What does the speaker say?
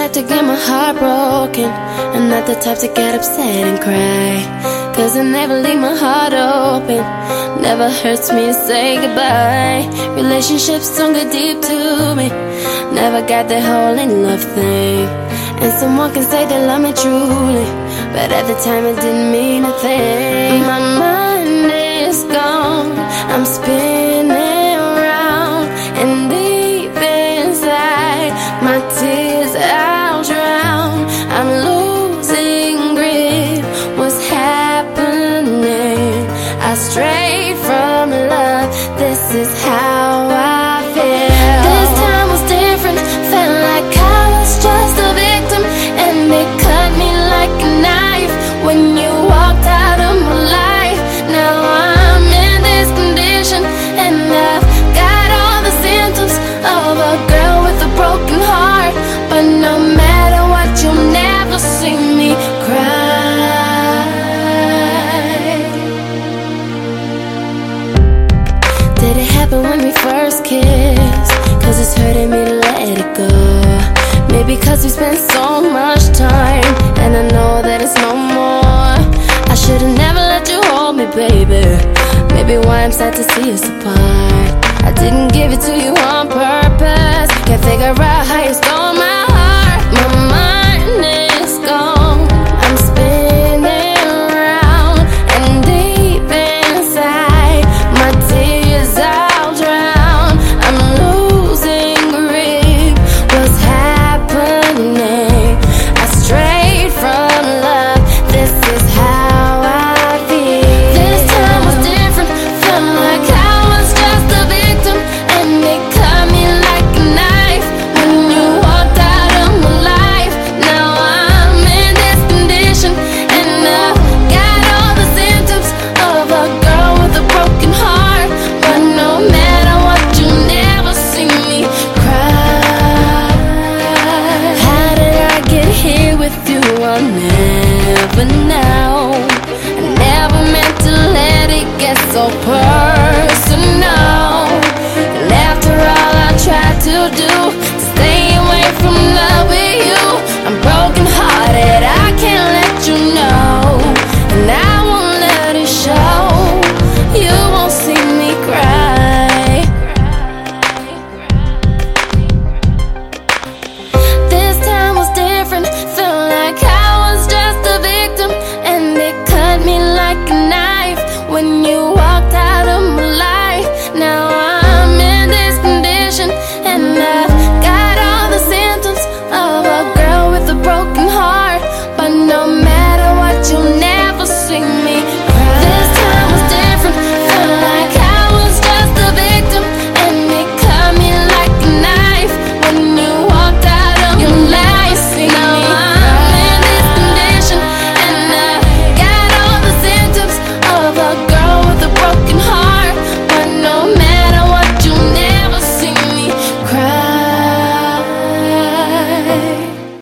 type to get my heart broken. I'm not the type to get upset and cry. Cause I never leave my heart open. Never hurts me to say goodbye. Relationships don't get deep to me. Never got the whole in love thing. And someone can say they love me truly. But at the time it didn't mean a thing. My mind is gone. Strayed from love. This is how first kissed? Cause it's hurting me to let it go. Maybe cause we spent so much time, and I know that it's no more. I should've never let you hold me, baby. Maybe why I'm sad to see us apart. I didn't give it to you on purpose. Can't figure out how you running